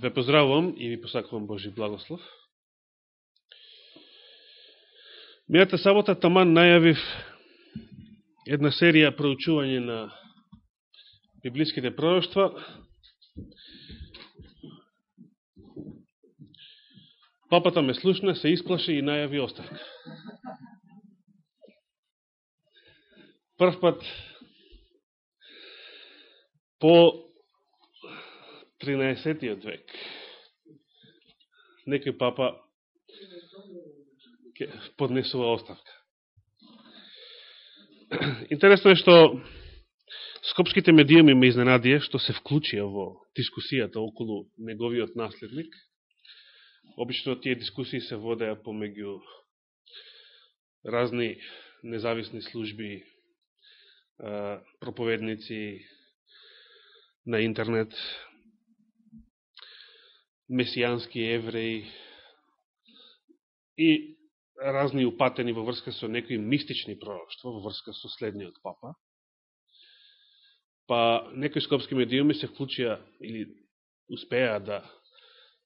Ве поздравувам и ви посакувам Божи благослов. Мејата сабота таман најавив една серија проучување на библиските пророќства. Папата ме слушна, се исплаши и најави оставка. Прв пат по 13. век. Некој папа поднесува оставка. Интересно е што скопските медиуми ме изненадија што се вклучија во дискусијата околу неговиот наследник. Обично тие дискусии се водеа помеѓу разни независни служби, проповедници на интернет, месијански евреи и разни упатени во врска со некои мистични пророќства во врска со следниот папа. Па некои скопски медиуми се вклучија или успеа да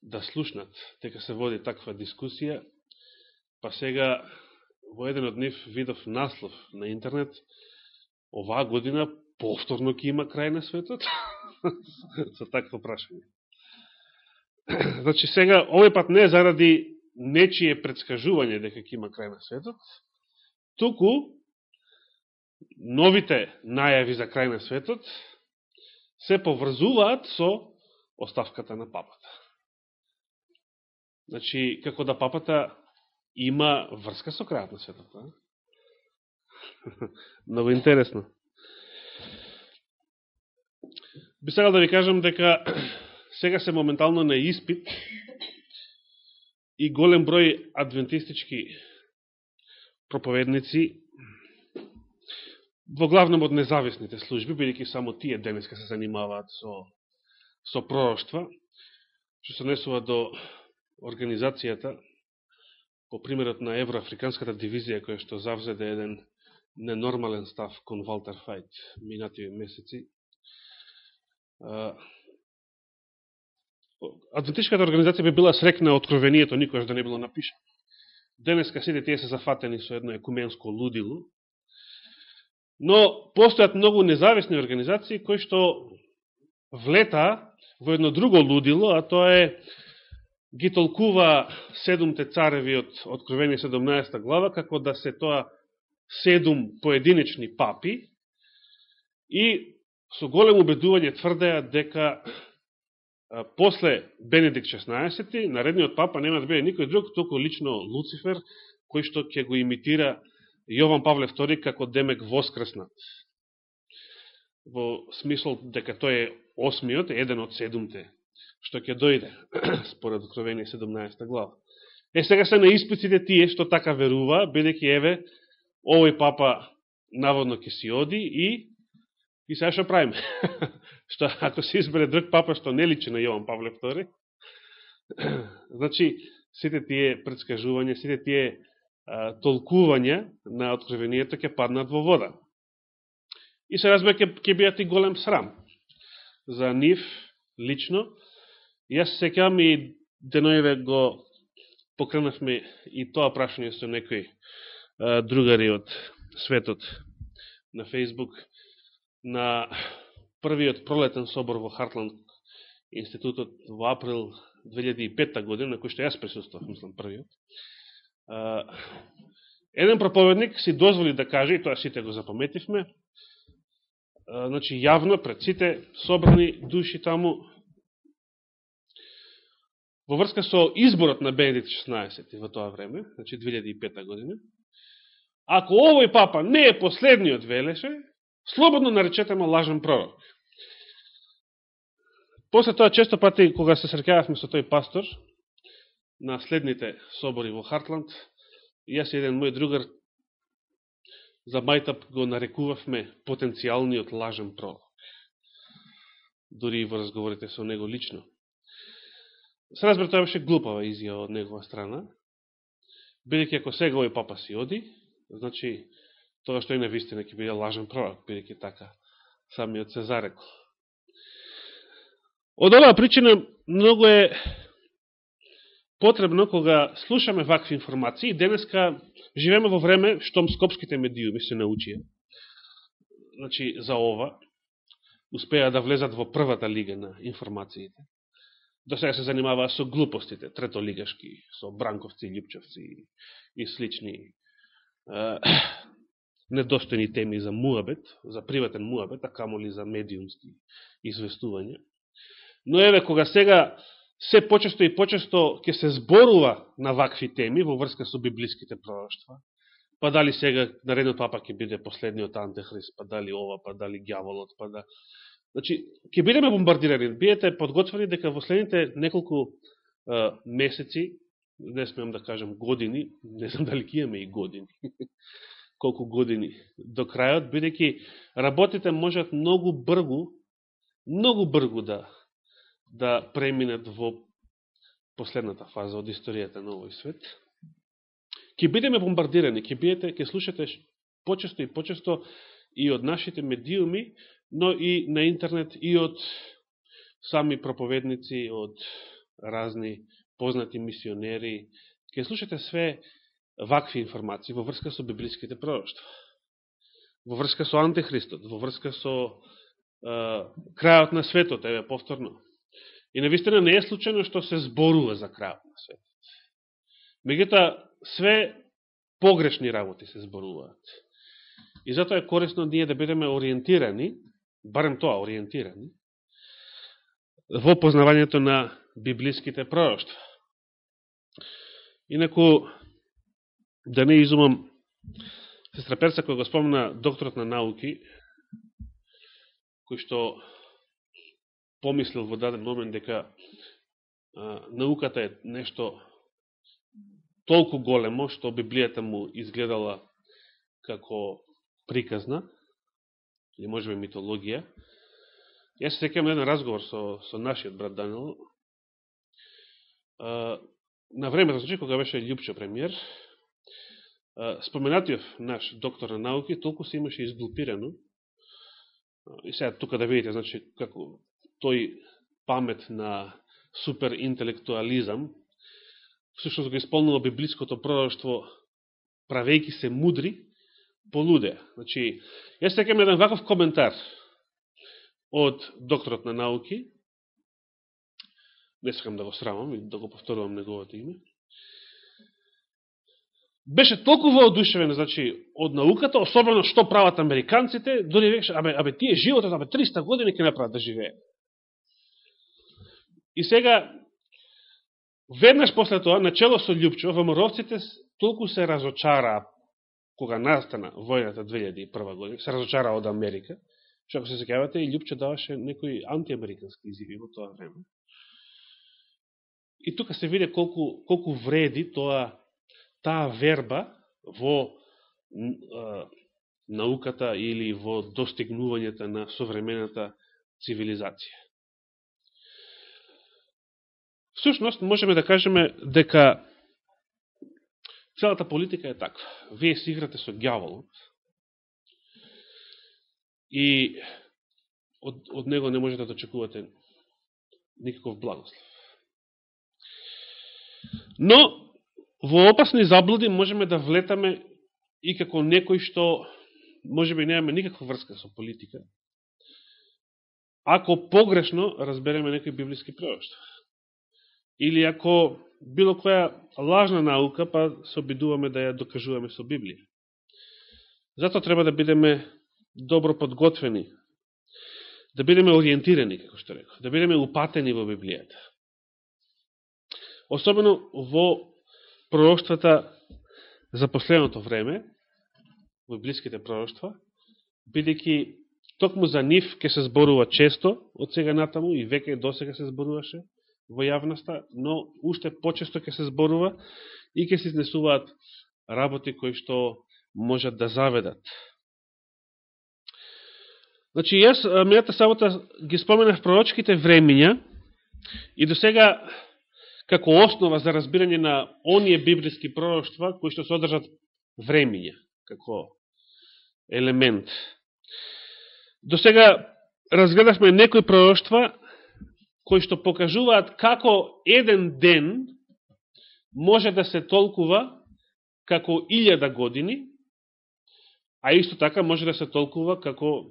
да слушнат дека се води таква дискусија, па сега во еден од нив видов наслов на интернет оваа година повторно ќе има крај на светот со такво прашање. Значи сега, овој пат не заради нечие предскажување дека ќе има крај на светот, туку новите најави за крај на светот се поврзуваат со оставката на папата. Значи, како да папата има врска со крајот на светот. А? Много интересно. Би сега да ви кажам дека сега се моментално на испит и голем број адвентистички проповедници во главном од независните служби, бидеќи само тие денеска се занимаваат со, со пророќства, што се несува до организацијата по примерот на Евроафриканската дивизија, која што завзеде еден ненормален став кон Валтер Фајт минативи месеци, Адвентичката организација би била срекна откровението, никојаш да не било напишано. Денеска сите тие се зафатени со едно екуменско лудило, но постојат многу независни организации кои што влета во едно друго лудило, а тоа е ги толкува седумте цареви од Откровение 17 глава, како да се тоа седум поединечни папи и со големо убедување тврдеа дека после Бенедикт 16, наредниот папа нема да биде никој друг, току лично Луцифер, кој што ќе го имитира Јован Павле II како демек воскреснат. Во смисол дека тој е осмиот, еден од седумте, што ќе дојде, според Откровение 17 глава. Е, сега се на испиците тие што така верува, бидеќи еве, овој папа наводно ќе си оди и И сега што правиме? што ако се избере друг папа што не личи на Јован Павле II, значи сите тие предскажувања, сите тие а, толкувања на откровението ќе паднат во вода. И се разбира ќе, ќе биат и голем срам за нив лично. Јас секам и денојве го покренавме и тоа прашање со некои а, другари од светот на Facebook на првиот пролетен собор во Хартланд институтот во април 2005 година, на кој што јас присуствах, мислам, првиот, еден проповедник си дозволи да каже, и тоа сите го запаметивме, значи јавно пред сите собрани души таму, во врска со изборот на Бенедикт 16 во тоа време, значи 2005 година, ако овој папа не е последниот велеше, Слободно наречете ма лажен пророк. После тоа, често пати, кога се срекававме со тој пастор, на следните собори во Хартланд, јас и еден мој другар за мајтап го нарекувавме потенцијалниот лажен пророк. Дори и во разговорите со него лично. Се разбира, тоа беше глупава изјава од негова страна, бидеќи ако сега овој папа си оди, значи, тоа што и на вистина ќе биде лажен пророк, бидеќи така самиот се зарекол. Од оваа причина многу е потребно кога слушаме вакви информации, денеска живееме во време штом скопските медиуми се научија, значи за ова, успеа да влезат во првата лига на информациите. До сега се занимаваа со глупостите, третолигашки, со бранковци, љупчевци и слични недостојни теми за муабет, за приватен муабет, а камоли за медиумски известувања. Но еве, кога сега се почесто и почесто ќе се зборува на вакви теми во врска со библиските пророќства, па дали сега наредниот папа ќе биде последниот антихрист, па дали ова, па дали гјаволот, па да... Значи, ќе бидеме бомбардирани, биете подготвени дека во следните неколку е, месеци, не смеам да кажам години, не знам дали ќе имаме и години, колку години до крајот, бидејќи работите можат многу бргу, многу бргу да да преминат во последната фаза од историјата на овој свет. Ке бидеме бомбардирани, ке биете, ке слушате почесто и почесто и од нашите медиуми, но и на интернет, и од сами проповедници, од разни познати мисионери. Ке слушате све вакви информации во врска со библиските пророќства, во врска со антихристот, во врска со е, крајот на светот, еве повторно. И навистина не е случайно што се зборува за крајот на светот. Меѓуто, све погрешни работи се зборуваат. И затоа е корисно ние да бидеме ориентирани, барем тоа, ориентирани, во познавањето на библиските пророќства. Инаку, да не изумам, сестра Перца, која го спомна докторот на науки, кој што помислил во даден момент дека а, науката е нешто толку големо, што Библијата му изгледала како приказна, или може би митологија. Јас се секам еден разговор со, со нашиот брат Данил. А, на времето, значи, кога беше Лјупчо премиер, споменатиот наш доктор на науки толку се имаше изглупирано, и сега тука да видите, значи, како тој памет на суперинтелектуализам, всушност го исполнува библиското пророќство, правејки се мудри, полуде. Значи, јас секам еден ваков коментар од докторот на науки, не сакам да го срамам и да го повторувам неговото име, беше толку воодушевен значи, од науката, особено што прават американците, дори рекше, абе, абе тие животот, абе 300 години ќе направат да живеат. И сега, веднаш после тоа, начело со Лјупчо, ВМРО-вците толку се разочараа кога настана војната 2001 година, се разочараа од Америка, што ако се секавате, и Лјупчо даваше некои антиамерикански изиви во тоа време. И тука се виде колку, колку вреди тоа, таа верба во науката или во достигнувањето на современата цивилизација. Всушност, можеме да кажеме дека целата политика е таква. Вие си играте со гјаволот и од, од него не можете да очекувате никаков благослов. Но, во опасни заблуди можеме да влетаме и како некој што може би немаме никаква врска со политика, ако погрешно разбереме некој библиски пророќства или ако било која лажна наука, па се обидуваме да ја докажуваме со Библија. Зато треба да бидеме добро подготвени, да бидеме ориентирани, како што реков, да бидеме упатени во Библијата. Особено во пророќствата за последното време, во библиските пророќства, бидејќи токму за нив ќе се зборува често од сега натаму и веќе до сега се зборуваше, во јавноста, но уште почесто ќе се зборува и ќе се изнесуваат работи кои што можат да заведат. Значи, јас мејата сабота ги споменав пророчките времења и до сега како основа за разбирање на оние библиски пророќства кои што содржат времења како елемент. До сега разгледавме некои пророќства кои што покажуваат како еден ден може да се толкува како илјада години, а исто така може да се толкува како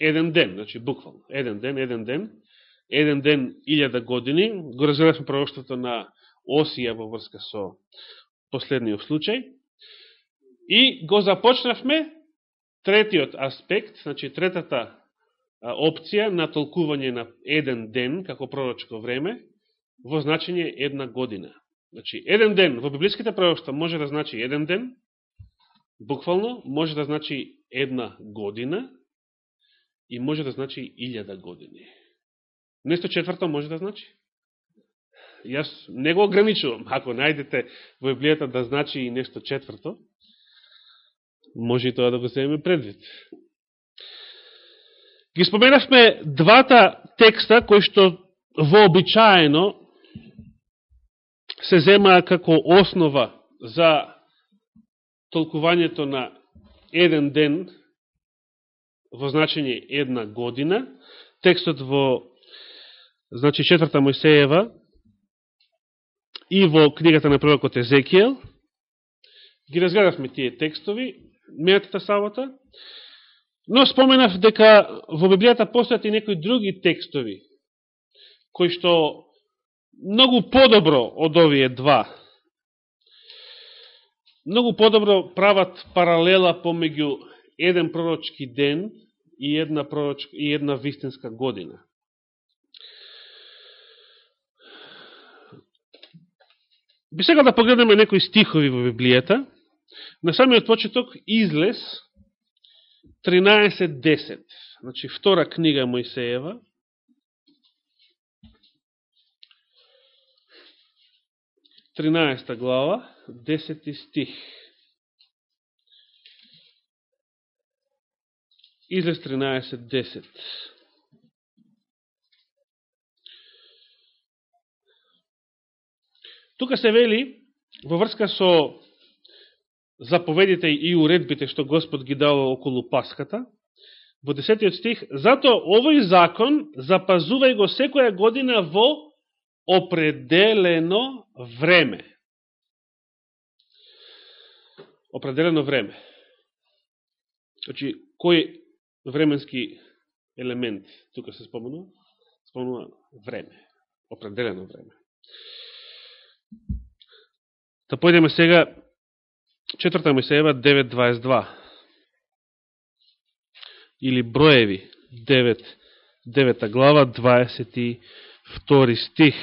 еден ден, значи буквално, еден ден, еден ден, еден ден илјада години, го разгледавме пророштото на Осија во врска со последниот случај, и го започнавме третиот аспект, значи третата опција на толкување на еден ден како пророчко време во значење една година. Значи, еден ден во библиските пророќства може да значи еден ден, буквално може да значи една година и може да значи илјада години. Несто четврто може да значи. Јас не го ограничувам. Ако најдете во Библијата да значи и нешто четврто, може и тоа да го земеме предвид. Ги споменавме двата текста кои што вообичаено се земаа како основа за толкувањето на еден ден во значење една година. Текстот во значи четврта Мојсеева и во книгата на пророкот Езекијел. Ги разгледавме тие текстови мејатата сабота, но споменав дека во Библијата постојат и некои други текстови, кои што многу подобро од овие два, многу подобро прават паралела помеѓу еден пророчки ден и една, пророчка, и една вистинска година. Би сега да погледнеме некои стихови во Библијата, На самиот почеток излез 13.10. Значи, втора книга Мојсеева. Тринаеста глава, 10 стих. Излез 13.10. Тука се вели, во врска со заповедите и уредбите што Господ ги дава околу Паската, во 10 стих, зато овој закон запазувај го секоја година во определено време. Определено време. Значи, кој временски елемент тука се спомнува? Спомнува време. Определено време. Да појдеме сега Четврта Мојсеева 9.22 или Броеви 9, 9 глава 22 стих.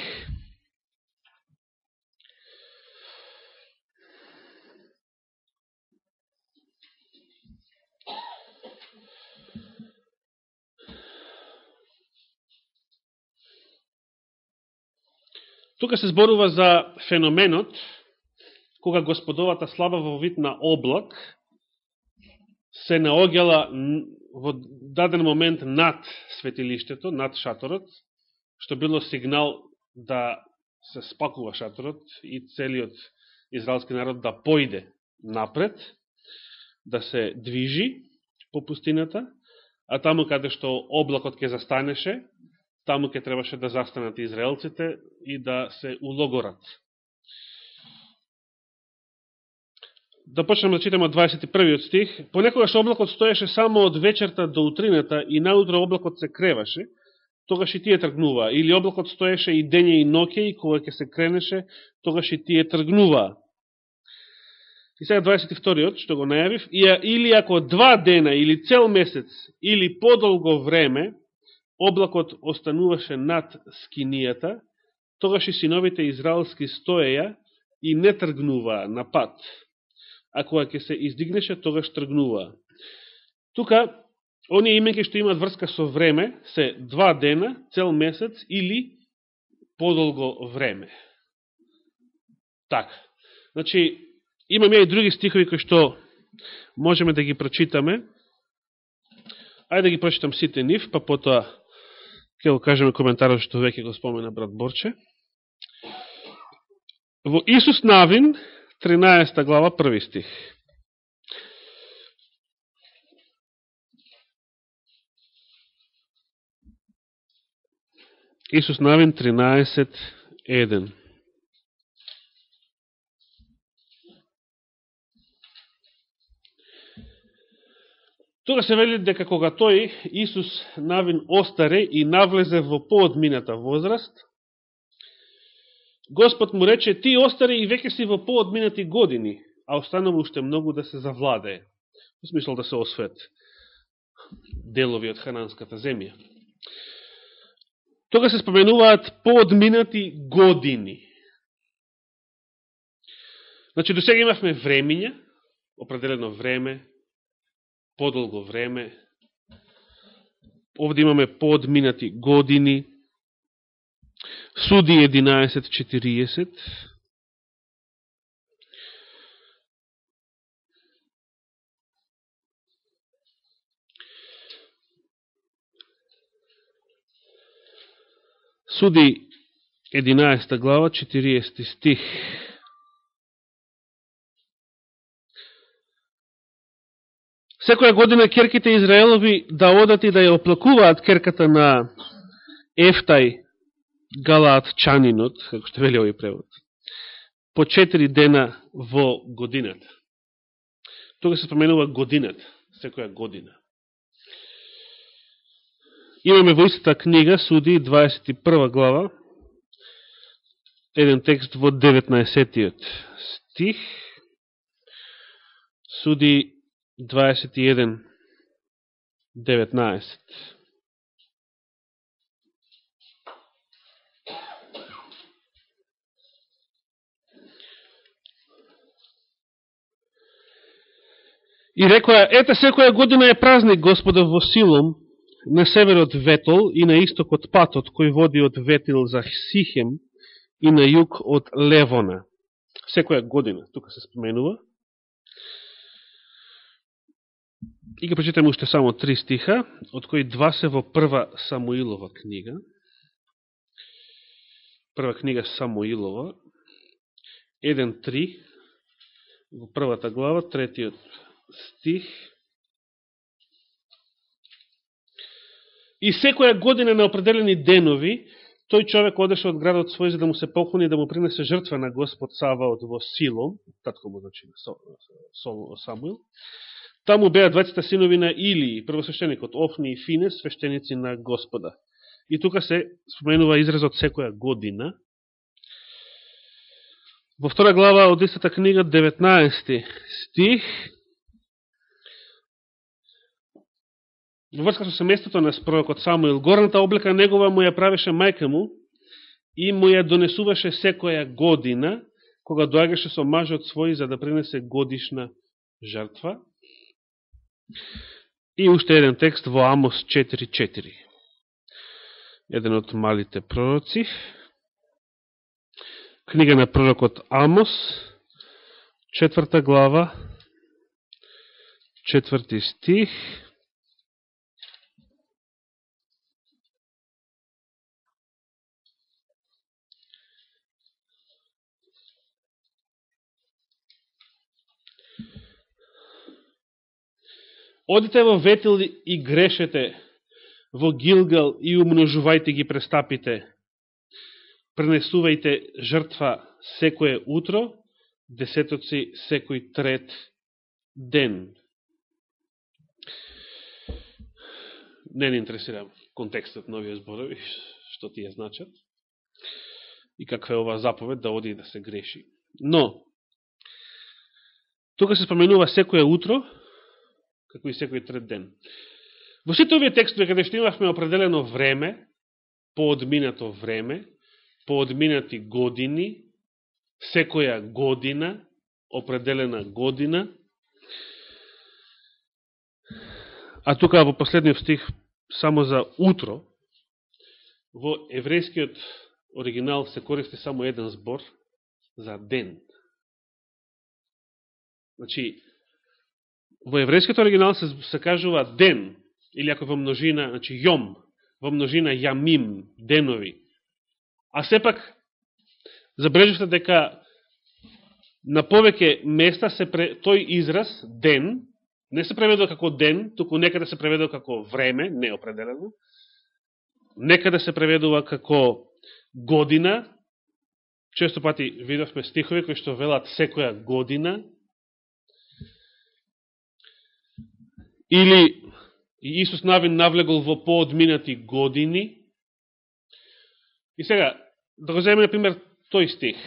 Тука се зборува за феноменот кога господовата слава во вид на облак се наогела во даден момент над светилиштето, над шаторот, што било сигнал да се спакува шаторот и целиот израелски народ да појде напред, да се движи по пустината, а таму каде што облакот ќе застанеше, таму ќе требаше да застанат израелците и да се улогорат. Да почнем да читаме од 21 стих, понекогаш облакот стоеше само од вечерта до утрината и наутро облакот се креваше, тогаш и тие тргнуваа. Или облакот стоеше и дење и ноќе и кога ќе се кренеше, тогаш и тие тргнуваа. И сега 22-иот, што го најавив, или ако два дена, или цел месец, или подолго време, облакот остануваше над скинијата, тогаш и синовите израелски стоеја и не тргнуваа на пат а кога ќе се издигнеше, тогаш тргнуваа. Тука, оние имеки што имаат врска со време, се два дена, цел месец или подолго време. Така. Значи, имаме и други стихови кои што можеме да ги прочитаме. Ајде да ги прочитам сите нив, па потоа ќе го кажеме коментарот што веќе го спомена брат Борче. Во Исус Навин, 13 глава, први стих. Исус Навин 13.1. Тога се вели дека кога тој, Исус Навин остаре и навлезе во поодмината возраст, Господ му рече, ти остари и веќе си во поодминати години, а останува уште многу да се завладее. Во смисла да се освет делови од хананската земја. Тога се споменуваат поодминати години. Значи, до сега имавме времења, определено време, подолго време. Овде имаме подминати години. Суди 11.40. Суди 11 глава, 40 стих. Секоја година керките Израелови да одат и да ја оплакуваат керката на Ефтај галаатчанинот, како што вели овој превод, по четири дена во годината. Тога се споменува годината, секоја година. Имаме во истата книга, Суди, 21 глава, еден текст во 19 стих, Суди 21, 19. И рекоа, ете секоја година е празник Господа во Силом, на северот Ветол и на истокот патот, кој води од Ветил за Сихем и на југ од Левона. Секоја година, тука се споменува. И ги прочитаме уште само три стиха, од кои два се во прва Самуилова книга. Прва книга Самуилова, 1.3, во првата глава, третиот стих. И секоја година на определени денови, тој човек одеше од градот свој за да му се поклони да му принесе жртва на Господ Саваот во Силом, татко му значи Самуил, Таму беа двајцата синови на Или, првосвещеникот Офни и Финес, свещеници на Господа. И тука се споменува изразот секоја година. Во втора глава од истата книга, 19 стих, во врска со семејството на пророкот Самуил, горната облека негова му ја правеше мајка му и му ја донесуваше секоја година, кога доаѓаше со мажот свој за да принесе годишна жртва. И уште еден текст во Амос 4.4. Еден од малите пророци. Книга на пророкот Амос, четврта глава, четврти стих. Одите во Ветил и грешете, во Гилгал и умножувајте ги престапите. Пренесувајте жртва секое утро, десетоци секој трет ден. Не не интересира контекстот на овие зборови, што тие значат и каква е ова заповед да оди и да се греши. Но, тука се споменува секое утро, како и секој трет ден. Во сите овие текстови, каде што имавме определено време, поодминато време, поодминати години, секоја година, определена година, а тука во последниот стих само за утро, во еврејскиот оригинал се користи само еден збор за ден. Значи, во еврејскиот оригинал се, се кажува ден, или ако во множина, значи јом, во множина јамим, денови. А сепак, забрежувате дека на повеќе места се пре, тој израз, ден, не се преведува како ден, туку некаде се преведува како време, неопределено, некаде се преведува како година, често пати видовме стихови кои што велат секоја година, или Исус Навин навлегол во поодминати години. И сега, да го земеме, например, тој стих.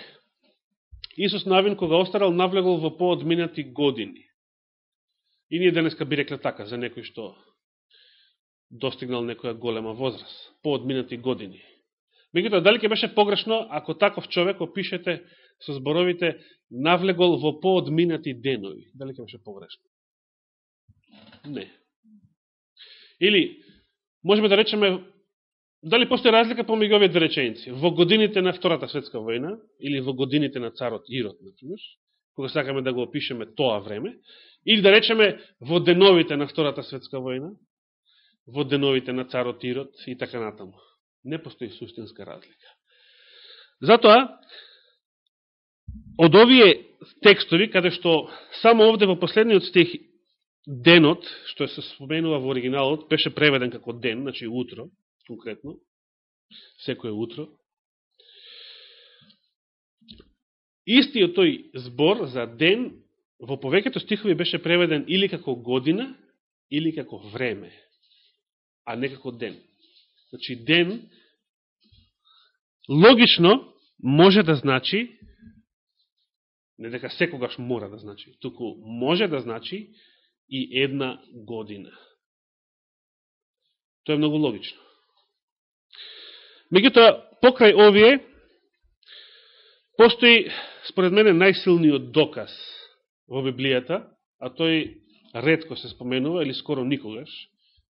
Исус Навин, кога остарал, навлегол во поодминати години. И ние денеска би рекле така за некој што достигнал некоја голема возраст. Поодминати години. Меѓутоа, дали ќе беше погрешно ако таков човек опишете со зборовите навлегол во поодминати денови? Дали ќе беше погрешно? Не. Или, можеме да речеме, дали постои разлика помеѓу овие две реченици? Во годините на Втората светска војна, или во годините на царот Ирод, например, кога сакаме да го опишеме тоа време, или да речеме во деновите на Втората светска војна, во деновите на царот Ирод и така натаму. Не постои суштинска разлика. Затоа, од овие текстови, каде што само овде во последниот стих денот, што се споменува во оригиналот, беше преведен како ден, значи утро, конкретно, секој утро. Истиот тој збор за ден во повеќето стихови беше преведен или како година, или како време, а не како ден. Значи ден логично може да значи не дека секогаш мора да значи, туку може да значи и една година. Тоа е многу логично. Меѓутоа, покрај овие, постои, според мене, најсилниот доказ во Библијата, а тој редко се споменува, или скоро никогаш.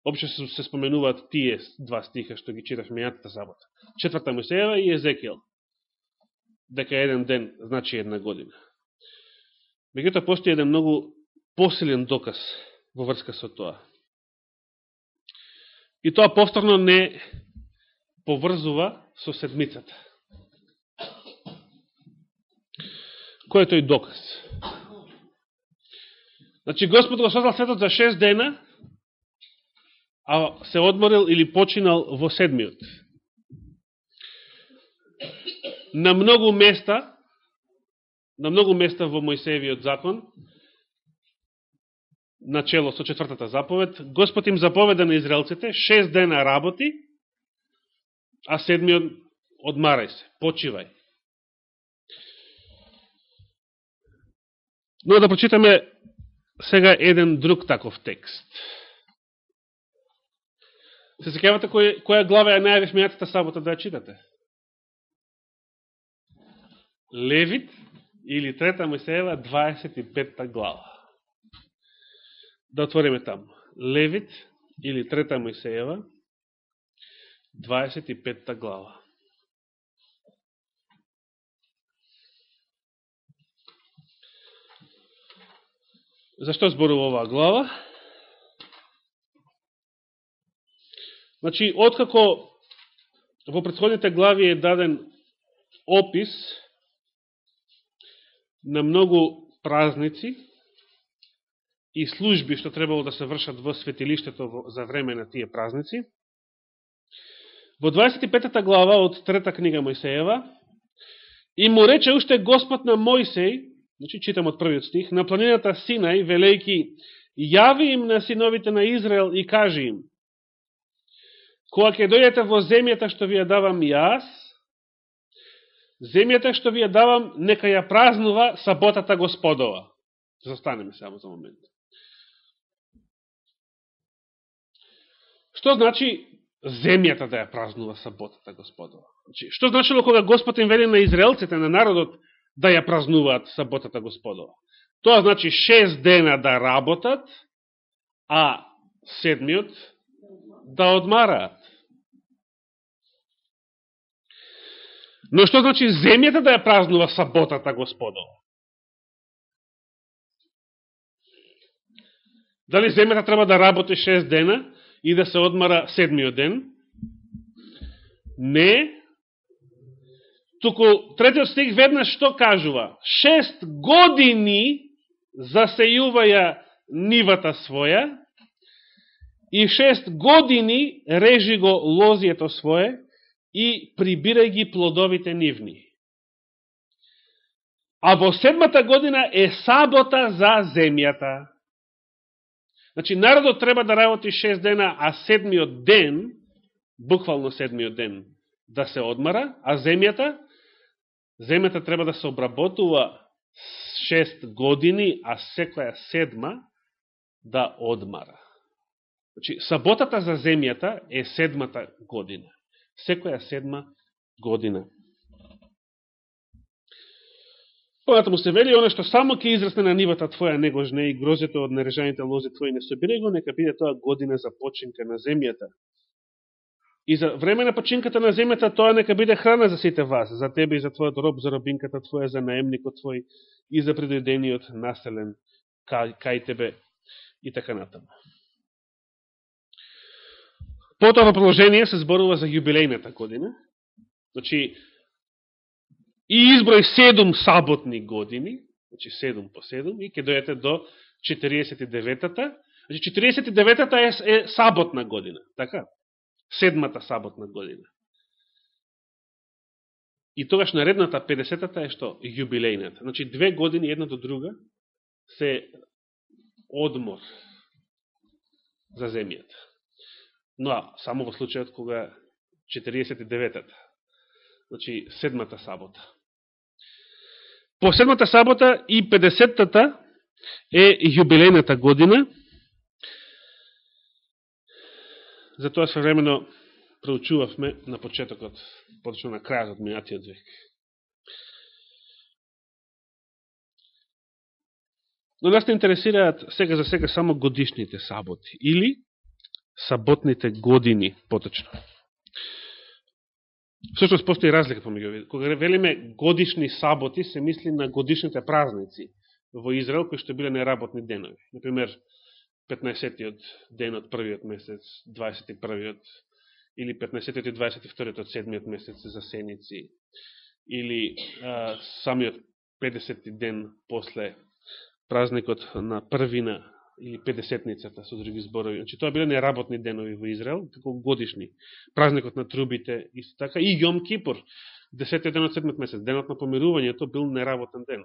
Обично се споменуваат тие два стиха што ги читав мејатата сабота. Четврта Мојсеева и Езекиел. Дека еден ден значи една година. Меѓутоа, постои еден многу посилен доказ во врска со тоа. И тоа повторно не поврзува со седмицата. Кој е тој доказ? Значи, Господ го создал светот за шест дена, а се одморил или починал во седмиот. На многу места, на многу места во Мојсеевиот закон, начело со четвртата заповед, Господ им заповеда на израелците, шест дена работи, а седмиот одмарај се, почивај. Но да прочитаме сега еден друг таков текст. Се секавате кој, која глава ја најавив мејатата сабота да ја читате? Левит или трета Мојсеева 25 глава да отвориме таму. Левит или Трета Мојсеева, 25 глава. Зашто зборува оваа глава? Значи, откако во предходните глави е даден опис на многу празници, и служби што требало да се вршат во светилиштето за време на тие празници. Во 25 глава од трета книга Мојсеева и му рече уште Господ на Мојсеј, значи читам од првиот стих, на планината Синај, велејки, јави им на синовите на Израел и кажи им, кога ќе дојдете во земјата што ви ја давам јас, земјата што ви ја давам, нека ја празнува саботата Господова. Застанеме само за момент. Што значи земјата да ја празнува саботата Господова? Значи, што значило кога Господ им вели на израелците, на народот, да ја празнуваат саботата Господова? Тоа значи шест дена да работат, а седмиот да одмараат. Но што значи земјата да ја празнува саботата Господова? Дали земјата треба да работи шест дена, и да се одмара седмиот ден. Не. Туку третиот стих веднаш што кажува? Шест години засејуваја нивата своја и шест години режи го лозието свое и прибирај ги плодовите нивни. А во седмата година е сабота за земјата. Значи, народот треба да работи 6 дена, а седмиот ден, буквално седмиот ден, да се одмара, а земјата, земјата треба да се обработува шест години, а секоја седма да одмара. Значи, саботата за земјата е седмата година. Секоја седма година му се вели, оно што само ќе израсне на нивата твоја негожне и грозето од нарежаните лози твои не собирај го, нека биде тоа година за починка на земјата. И за време на починката на земјата тоа нека биде храна за сите вас, за тебе и за твојот роб, за робинката твоја, за наемникот твој и за предојдениот населен кај, кај тебе и така натаму. Потоа во продолжение се зборува за јубилејната година. Значи, и изброј 7 саботни години, значи 7 по 7, и ќе дојдете до 49-та. Значи, 49-та е, е саботна година, така? Седмата саботна година. И тогаш наредната 50-та е што? Јубилејната. Значи, две години една до друга се одмор за земјата но само во случајот кога 49-та, значи седмата сабота. По седмата сабота и 50-тата е јубилејната година, затоа свремено проучувавме на почетокот, поточно на крајот од минатиот век. Но нас не интересираат сега за сега само годишните саботи или саботните години, поточно. Всушност, постои разлика помеѓу овие. Кога велиме годишни саботи, се мисли на годишните празници во Израел, кои што биле неработни денови. Например, 15-тиот ден од првиот месец, 21-тиот, или 15-тиот и 22-тиот од седмиот месец за сеници, или а, самиот 50-ти ден после празникот на првина или 50-ницата, со други зборови. Значи, тоа биле неработни денови во Израел, како годишни. Празникот на трубите, исто така, и Јом Кипур, 10 ден од 7 месец, денот на помирувањето, бил неработен ден.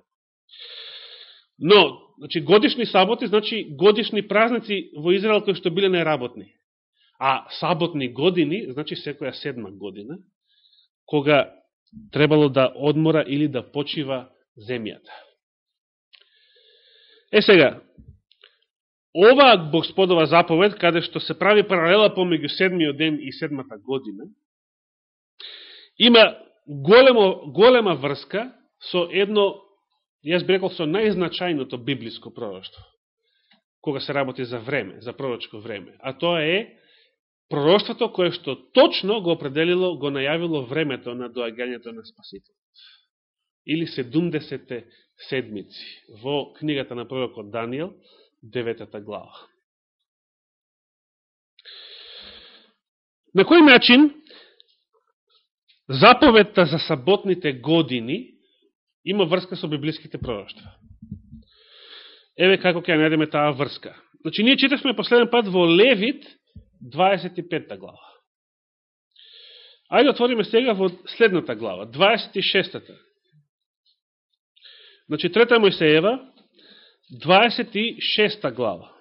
Но, значи, годишни саботи, значи, годишни празници во Израел кои што биле неработни. А саботни години, значи, секоја седма година, кога требало да одмора или да почива земјата. Е сега, оваа Господова заповед, каде што се прави паралела помеѓу седмиот ден и седмата година, има големо, голема врска со едно, јас би рекол, со најзначајното библиско пророќство, кога се работи за време, за пророчко време. А тоа е пророќството кое што точно го определило, го најавило времето на доаѓањето на спасителот. Или 70 седмици во книгата на пророкот Данијел, деветата глава. На кој начин заповедта за саботните години има врска со библиските пророќства? Еве како ќе најдеме таа врска. Значи, ние читавме последен пат во Левит 25 глава. Ајде отвориме сега во следната глава, 26-та. Значи, трета Мојсеева, 26 глава.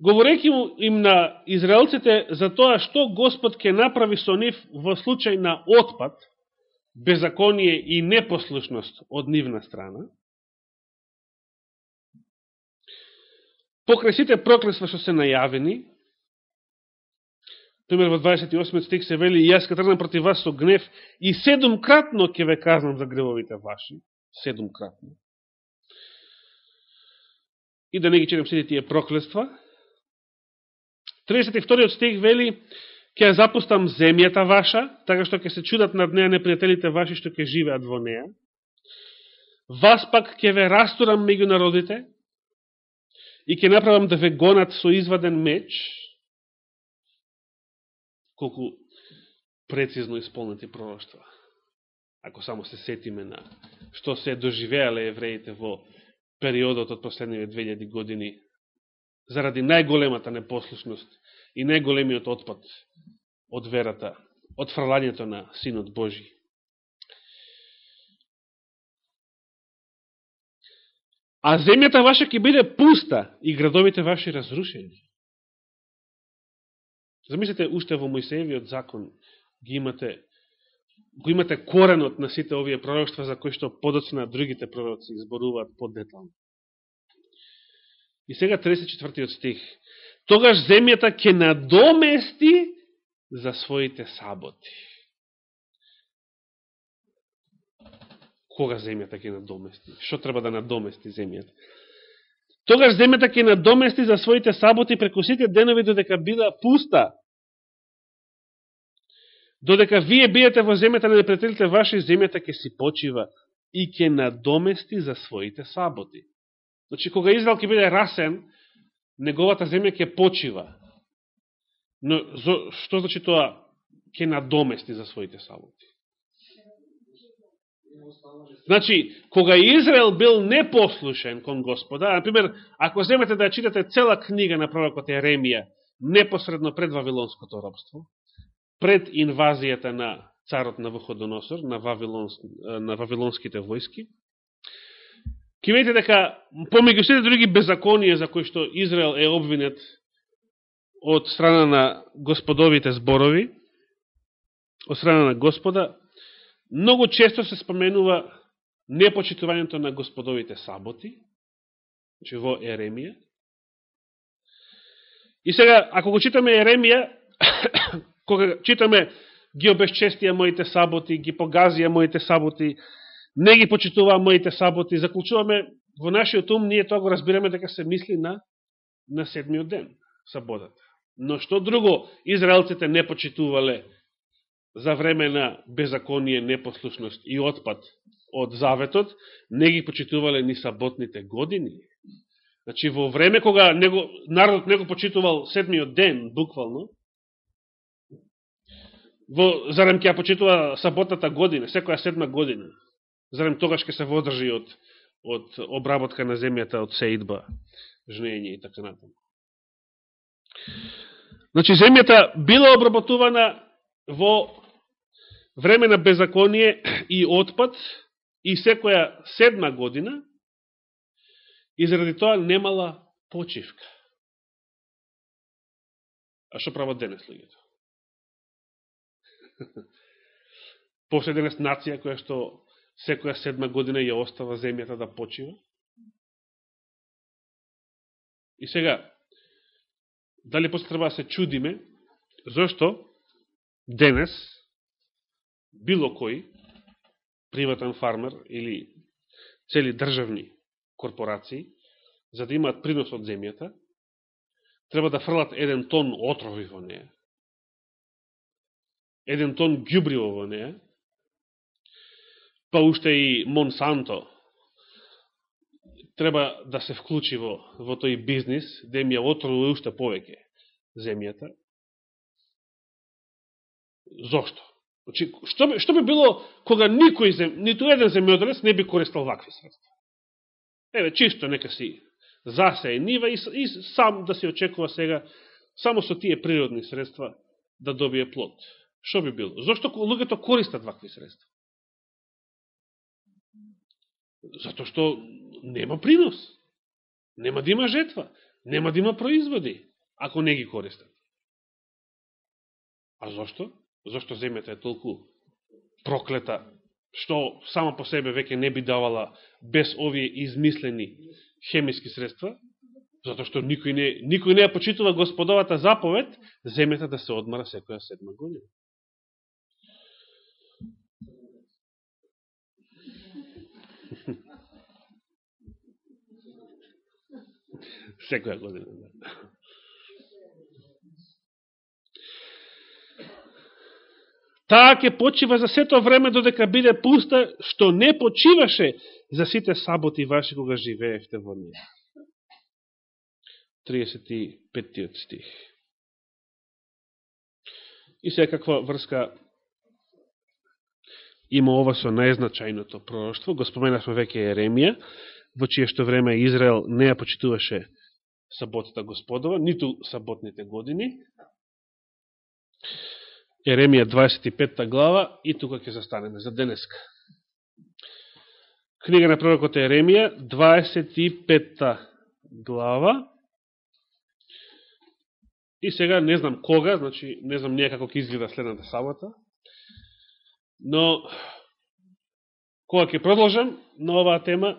Говореки им на израелците за тоа што Господ ќе направи со нив во случај на отпад, беззаконие и непослушност од нивна страна, покрај сите што се најавени, Пример во 28 стих се вели, јас ке тргнам против вас со гнев и седумкратно ќе ве казнам за гревовите ваши. Седумкратно. И да не ги читам сите тие проклества. 32 стих вели, ќе ја запустам земјата ваша, така што ќе се чудат над неја непријателите ваши што ќе живеат во неја. Вас пак ќе ве растурам меѓу народите и ќе направам да ве гонат со изваден меч, колку прецизно исполнети пророќства. ако само се сетиме на што се доживеале евреите во периодот од последниве 2000 години, заради најголемата непослушност и најголемиот отпад од верата, од фрлањето на Синот Божи. А земјата ваша ќе биде пуста и градовите ваши разрушени. Замислите, уште во Моисеевиот закон ги имате, го имате коренот на сите овие пророќства за кои што подоцна другите пророци изборуваат подетално. И сега 34 стих. Тогаш земјата ќе надомести за своите саботи. Кога земјата ќе надомести? Што треба да надомести земјата? Тогаш земјата ќе надомести за своите саботи преку сите денови додека била пуста. Додека вие биете во земјата на непретелите ваши, земјата ќе си почива и ќе надомести за своите саботи. Значи, кога Израел ќе биде расен, неговата земја ќе почива. Но што значи тоа ќе надомести за своите саботи? Значи, кога Израел бил непослушен кон Господа, например, ако земете да читате цела книга на пророкот Еремија, непосредно пред Вавилонското робство, пред инвазијата на царот на Вуходоносор, на, Вавилонс, на вавилонските војски, Кимете дека помеѓу сите други беззаконија за кои што Израел е обвинет од страна на господовите зборови, од страна на Господа, многу често се споменува непочитувањето на господовите саботи, че во Еремија. И сега, ако го читаме Еремија, кога читаме ги обезчестија моите саботи, ги погазија моите саботи, не ги почитуваа моите саботи, заклучуваме во нашиот ум, ние тоа го разбираме дека се мисли на, на седмиот ден, саботата. Но што друго израелците не почитувале за време на беззаконие, непослушност и отпад од заветот, не ги почитувале ни саботните години. Значи, во време кога него, народот не го почитувал седмиот ден, буквално, во, зарем ќе ја почитува саботната година, секоја седма година, зарем тогаш ќе се водржи од, од обработка на земјата, од сеидба, жнење и така натаму. Значи, земјата била обработувана во време на беззаконие и отпад и секоја седма година и заради тоа немала почивка. А што прават денес луѓето? После денес нација која што секоја седма година ја остава земјата да почива. И сега, дали после треба да се чудиме, зашто денес било кој приватен фармер или цели државни корпорации, за да имаат принос од земјата, треба да фрлат еден тон отрови во неја, еден тон гјубриво во неја, па уште и Монсанто треба да се вклучи во, во тој бизнис, да им ја отровува уште повеќе земјата. Зошто? Значи, што, би, што би било кога никој, зем, ниту еден земјоделец не би користал вакви средства? Еве, чисто нека си засеј нива и, и сам да се очекува сега само со тие природни средства да добие плод. Што би било? Зошто луѓето користат вакви средства? Зато што нема принос. Нема да има жетва. Нема да има производи, ако не ги користат. А зошто? Зошто земјата е толку проклета, што само по себе веќе не би давала без овие измислени хемиски средства, затоа што никој не, никој не ја почитува господовата заповед, земјата да се одмара секоја седма година. Секоја година. Таа ќе почива за сето време додека биде пуста, што не почиваше за сите саботи ваши кога живеевте во неја. 35 стих. И сега каква врска има ова со најзначајното пророќство. Го споменавме веќе Еремија, во чие што време Израел не ја почитуваше саботата Господова, ниту саботните години. Еремија 25 глава и тука ќе застанеме за денеска. Книга на пророкот Еремија, 25 глава. И сега не знам кога, значи не знам ние како ќе изгледа следната сабота, но кога ќе продолжам на оваа тема,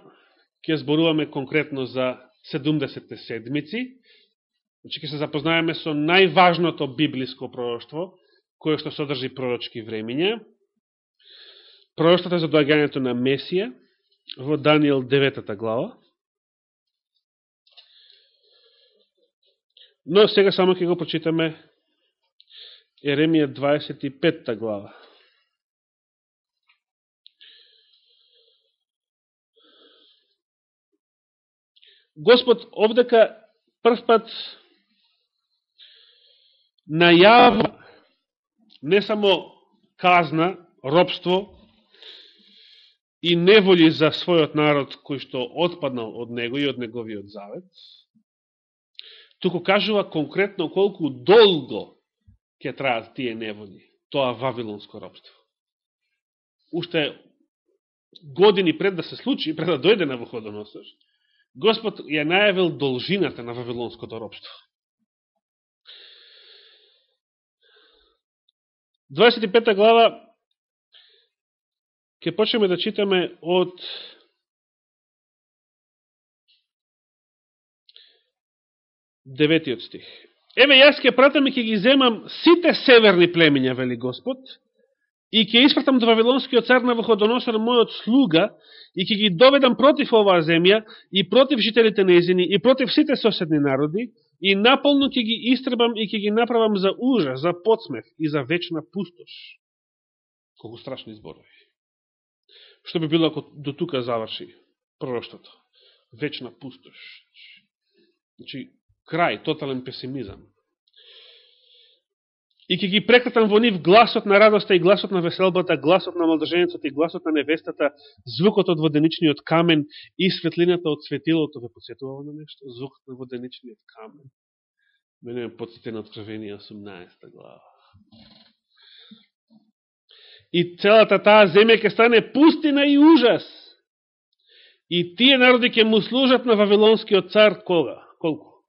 ќе зборуваме конкретно за 70 седмици, значи ќе се запознаеме со најважното библиско пророќство, кое што содржи пророчки времења, пророќството за доаѓањето на Месија, во Данијел 9 глава. Но сега само ќе го почитаме Еремија 25 глава. Господ овдека прв пат најава не само казна, робство, и неволи за својот народ кој што отпаднал од него и од неговиот завет, туку кажува конкретно колку долго ќе траат тие неволи, тоа вавилонско робство. Уште години пред да се случи, пред да дојде на Вуходоносор, Господ ја најавил должината на вавилонското робство. 25 глава ќе почнеме да читаме од деветиот стих. Еве јас ќе пратам и ќе ги земам сите северни племиња, вели Господ, и ќе испратам до Вавилонскиот цар на Вуходоносор мојот слуга и ќе ги доведам против оваа земја и против жителите незини и против сите соседни народи и наполно ќе ги истребам и ќе ги направам за ужас, за подсмев и за вечна пустош. Колку страшни зборови. Што би било ако до тука заврши пророштото? Вечна пустош. Значи, крај, тотален песимизам. И ќе ги прекратам во нив гласот на радоста и гласот на веселбата, гласот на младоженецот и гласот на невестата, звукот од воденичниот камен и светлината од светилото. Ве подсетува на нешто? Звукот на воденичниот камен. Мене ме подсети на Откровение 18 глава и целата таа земја ќе стане пустина и ужас. И тие народи ќе му служат на Вавилонскиот цар кога? Колку?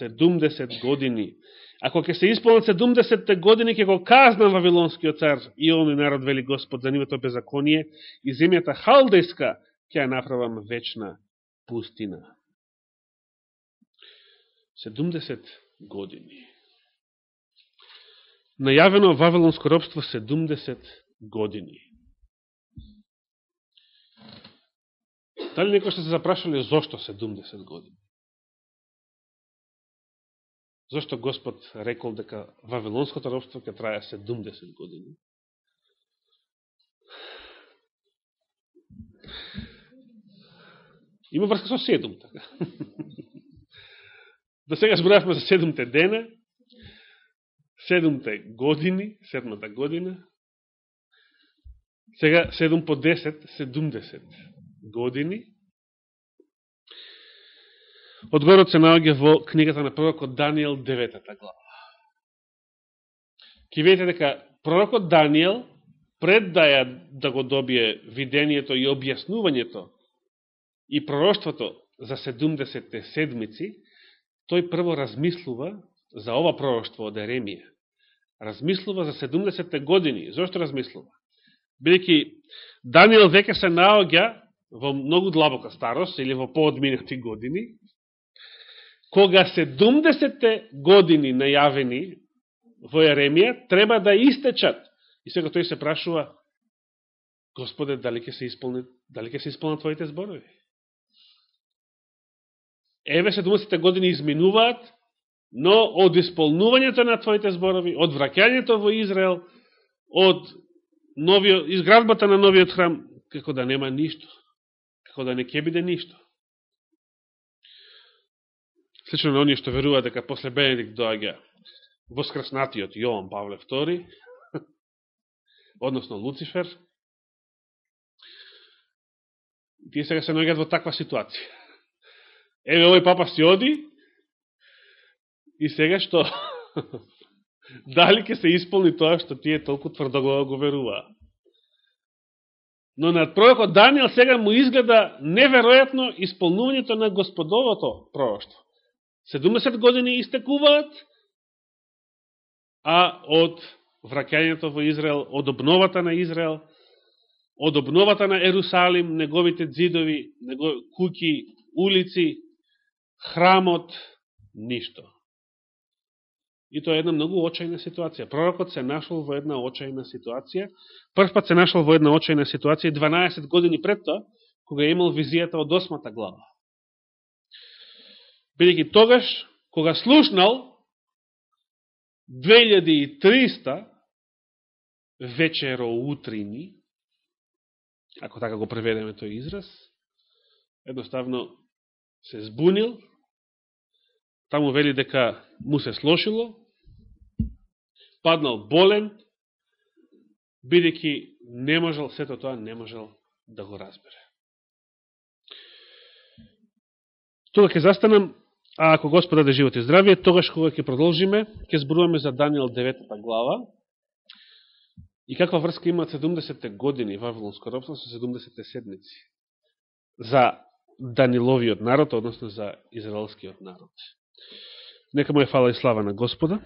70 години. Ако ќе се исполнат 70 години, ќе го казнам Вавилонскиот цар и овни народ, вели Господ, за нивото беззаконие, и земјата халдејска ќе ја направам вечна пустина. 70 години најавено Вавилонско робство 70 години. Дали некој што се запрашале зошто 70 години? Зошто Господ рекол дека Вавилонското робство ќе трае 70 години? Има врска со 7, така. До сега зборавме за 7-те дена, 7-те години, 7-та година, сега 7 по 10, 70 години. Одговорот се наоѓа во книгата на пророкот Данијел, 9 глава. Ки видите дека пророкот Данијел, пред да, ја, да го добие видението и објаснувањето и пророштвото за 70 седмици, тој прво размислува за ова пророштво од Еремија размислува за 70 години. Зошто размислува? Бидејќи Данијел веќе се наоѓа во многу длабока старост или во поодминати години, кога 70 години најавени во Еремија треба да истечат. И сега тој се прашува, Господе, дали ќе се исполни, дали ќе се исполнат твоите зборови? Еве 70 години изминуваат, но од исполнувањето на твоите зборови, од враќањето во Израел, од новиот, изградбата на новиот храм, како да нема ништо, како да не ке биде ништо. Слично на оние што веруваат дека после Бенедикт доаѓа воскреснатиот Јован Павле II, односно Луцифер, Тие сега се наоѓаат во таква ситуација. Еве овој папа си оди и сега што? Дали ќе се исполни тоа што тие толку тврдоглаво го веруваат? Но над пророкот Данијел сега му изгледа неверојатно исполнувањето на господовото пророќство. 70 години истекуваат, а од враќањето во Израел, од обновата на Израел, од обновата на Ерусалим, неговите дзидови, него, куки, улици, храмот, ништо. И тоа е една многу очајна ситуација. Пророкот се нашол во една очајна ситуација. Прв пат се нашол во една очајна ситуација 12 години пред тоа, кога е имал визијата од осмата глава. Бидеќи тогаш, кога слушнал 2300 вечеро утрини, ако така го преведеме тој израз, едноставно се збунил, таму вели дека му се слошило, паднал болен, бидејќи не можел, сето тоа не можел да го разбере. Тога ќе застанам, а ако Господа да живот и здравие, тогаш кога ќе продолжиме, ќе зборуваме за Данијел 9 глава, и каква врска имаат 70 години Вавилонско робство со 70 седмици за Даниловиот народ, односно за израелскиот народ. Нека му е фала и слава на Господа.